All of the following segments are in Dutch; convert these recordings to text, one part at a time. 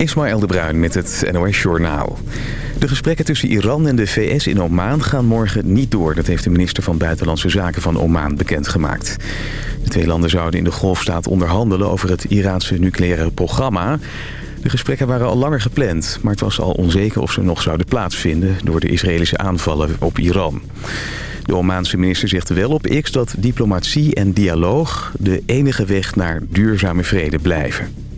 Ismaël de Bruin met het NOS Journaal. De gesprekken tussen Iran en de VS in Oman gaan morgen niet door. Dat heeft de minister van Buitenlandse Zaken van Oman bekendgemaakt. De twee landen zouden in de golfstaat onderhandelen over het Iraanse nucleaire programma. De gesprekken waren al langer gepland, maar het was al onzeker of ze nog zouden plaatsvinden... door de Israëlische aanvallen op Iran. De Omaanse minister zegt wel op X dat diplomatie en dialoog... de enige weg naar duurzame vrede blijven.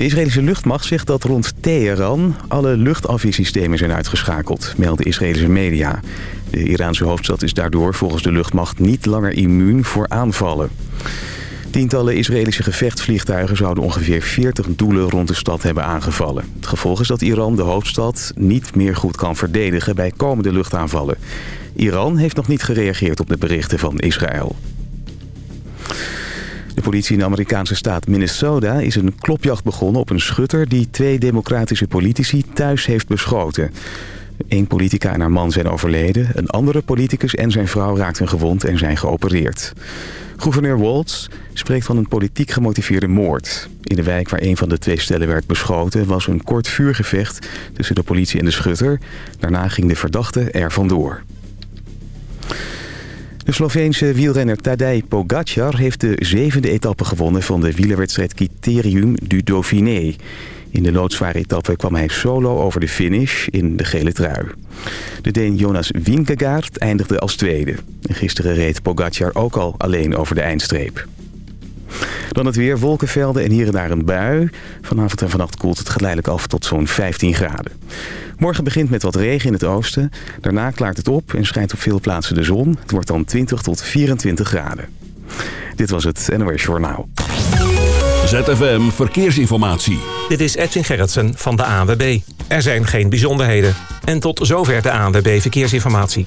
De Israëlische luchtmacht zegt dat rond Teheran alle luchtafweersystemen zijn uitgeschakeld, melden Israëlische media. De Iraanse hoofdstad is daardoor volgens de luchtmacht niet langer immuun voor aanvallen. Tientallen Israëlische gevechtsvliegtuigen zouden ongeveer 40 doelen rond de stad hebben aangevallen. Het gevolg is dat Iran de hoofdstad niet meer goed kan verdedigen bij komende luchtaanvallen. Iran heeft nog niet gereageerd op de berichten van Israël. De politie in de Amerikaanse staat Minnesota is een klopjacht begonnen op een schutter... die twee democratische politici thuis heeft beschoten. Eén politica en haar man zijn overleden. Een andere politicus en zijn vrouw raakten gewond en zijn geopereerd. Gouverneur Waltz spreekt van een politiek gemotiveerde moord. In de wijk waar een van de twee stellen werd beschoten... was een kort vuurgevecht tussen de politie en de schutter. Daarna ging de verdachte er vandoor. De Sloveense wielrenner Tadej Pogacar heeft de zevende etappe gewonnen van de wielerwedstrijd Criterium du Dauphiné. In de loodzware etappe kwam hij solo over de finish in de gele trui. De Deen Jonas Vingegaard eindigde als tweede. gisteren reed Pogacar ook al alleen over de eindstreep. Dan het weer, wolkenvelden en hier en daar een bui. Vanavond en vannacht koelt het geleidelijk af tot zo'n 15 graden. Morgen begint met wat regen in het oosten. Daarna klaart het op en schijnt op veel plaatsen de zon. Het wordt dan 20 tot 24 graden. Dit was het NOS Journaal. ZFM Verkeersinformatie. Dit is Edwin Gerritsen van de ANWB. Er zijn geen bijzonderheden. En tot zover de ANWB Verkeersinformatie.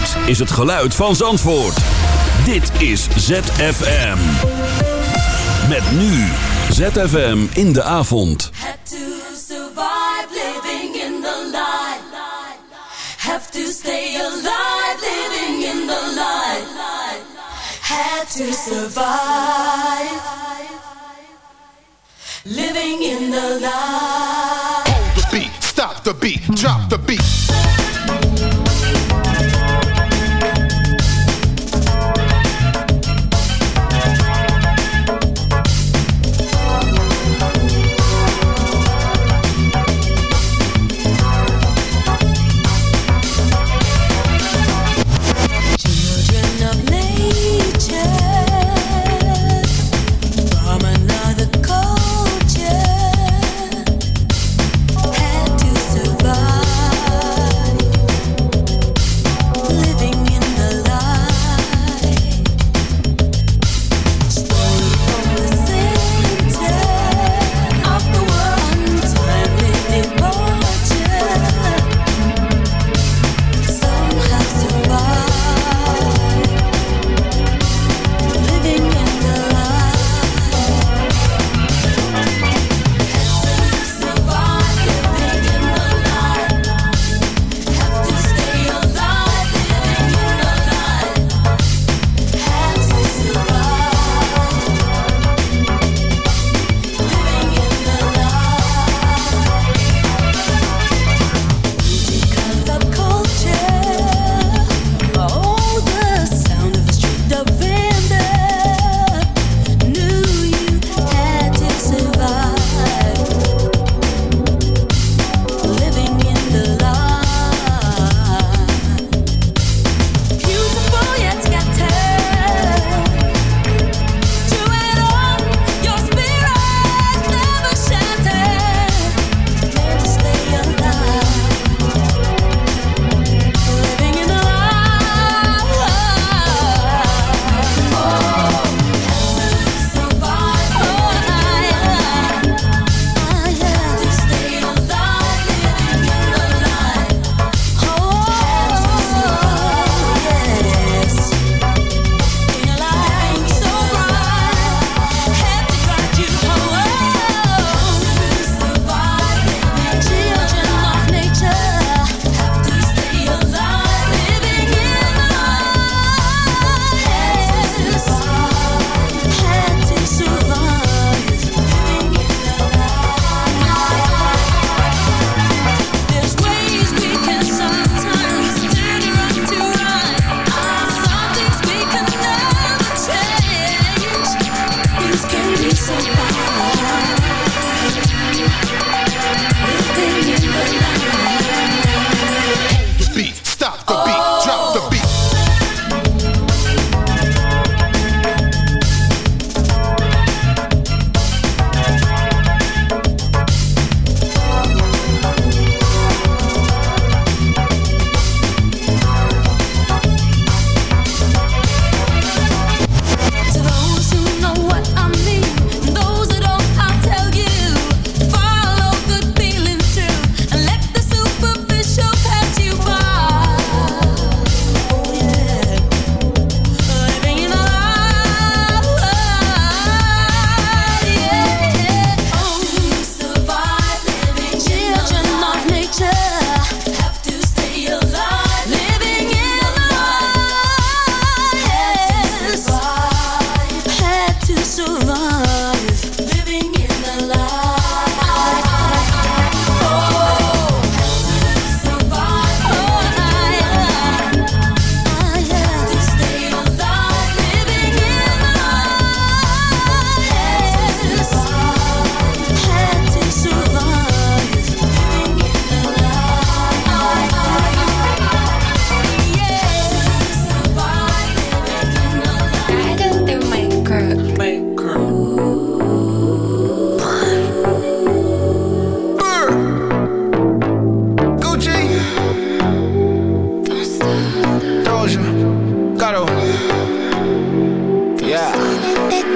Dit is het geluid van Zandvoort. Dit is ZFM. Met nu ZFM in de avond. Had to survive living in the light. Have to stay alive living in the light. Had to survive living in the light. Hold the beat, stop the beat, drop the beat.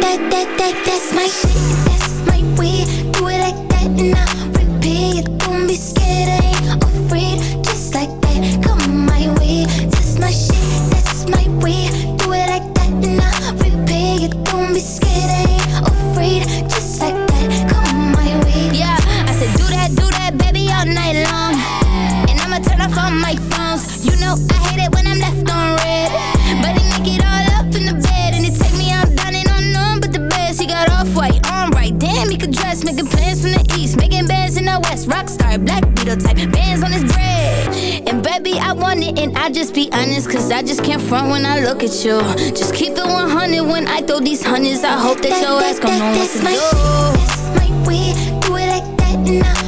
that that that that's my Cause I just can't front when I look at you. Just keep it 100 when I throw these hundreds. I hope that, your ass gon' know what to do. This might be, this might be Do it like that and I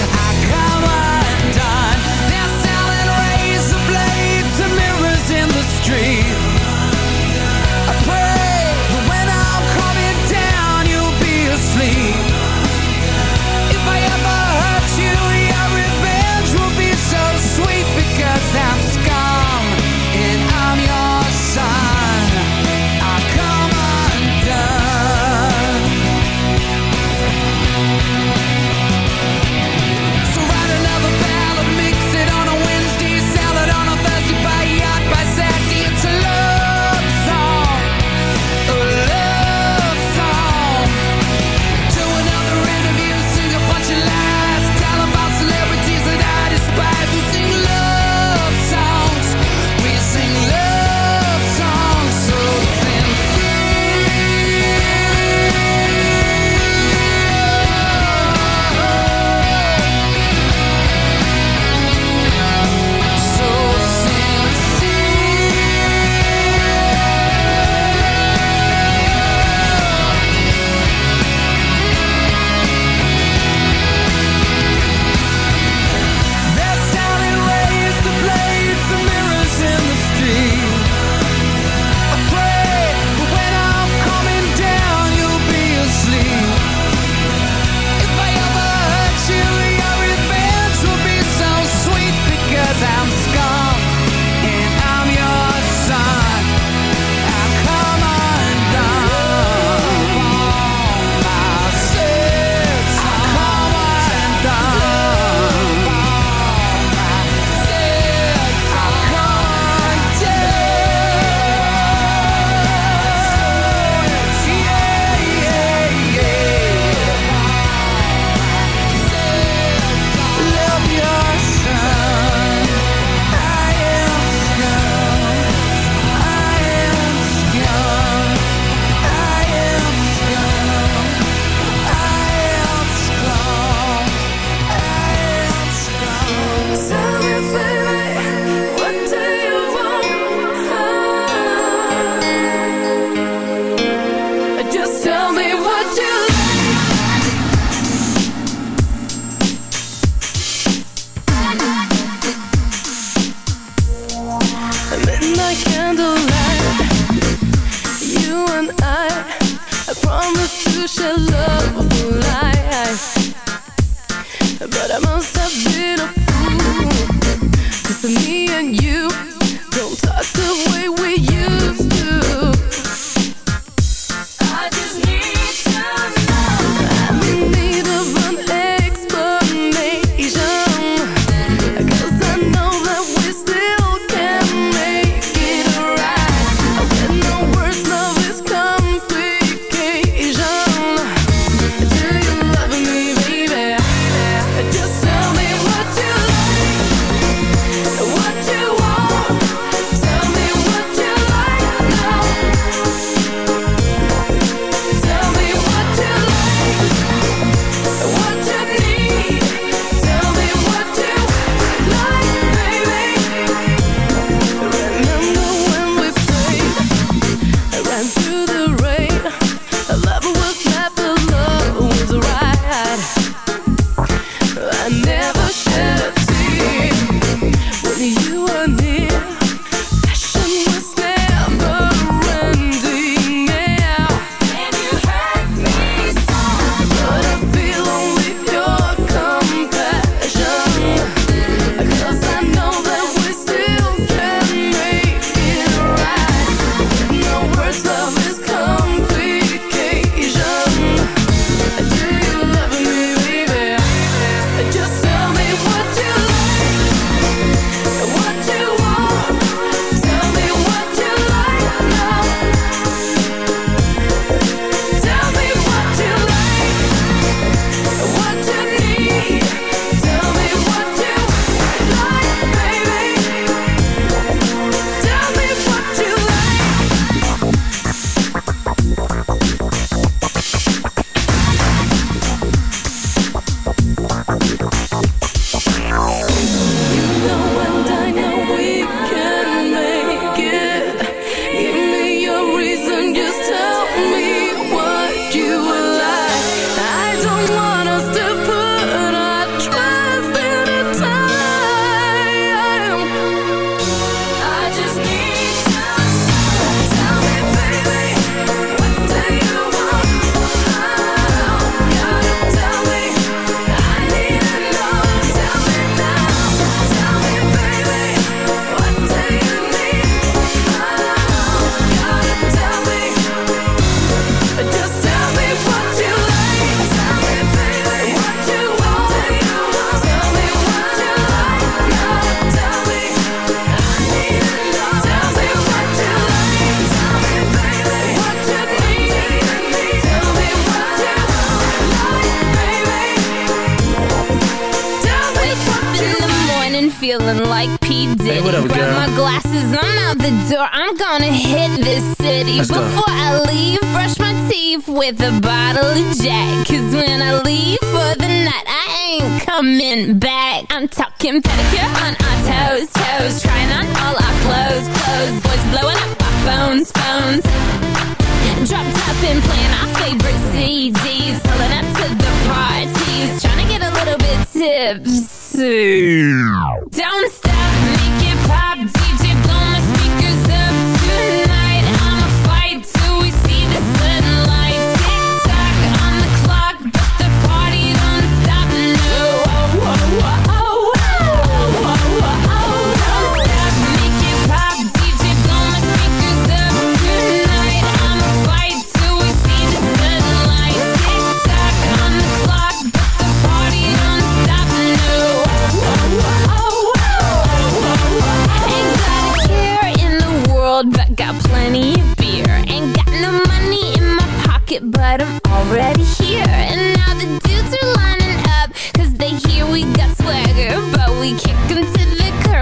street.